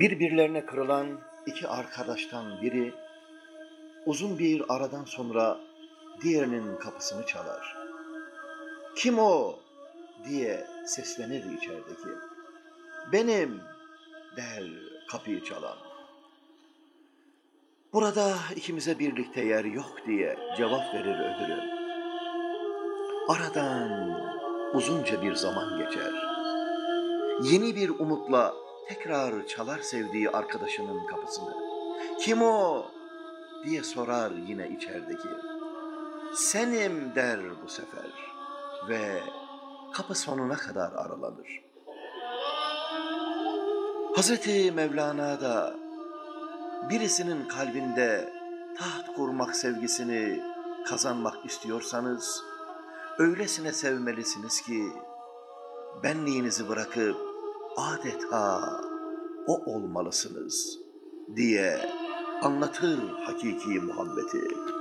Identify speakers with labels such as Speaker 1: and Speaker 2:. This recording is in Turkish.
Speaker 1: Birbirlerine kırılan iki arkadaştan biri uzun bir aradan sonra diğerinin kapısını çalar. Kim o diye seslenir içerideki. Benim der kapıyı çalan. Burada ikimize birlikte yer yok diye cevap verir öbürü. Aradan uzunca bir zaman geçer. Yeni bir umutla tekrar çalar sevdiği arkadaşının kapısını. Kim o? diye sorar yine içerideki. Senim der bu sefer ve kapı sonuna kadar aralanır. Hazreti Mevlana da birisinin kalbinde taht kurmak sevgisini kazanmak istiyorsanız öylesine sevmelisiniz ki benliğinizi bırakıp adeta o olmalısınız diye anlatır hakiki muhabbeti.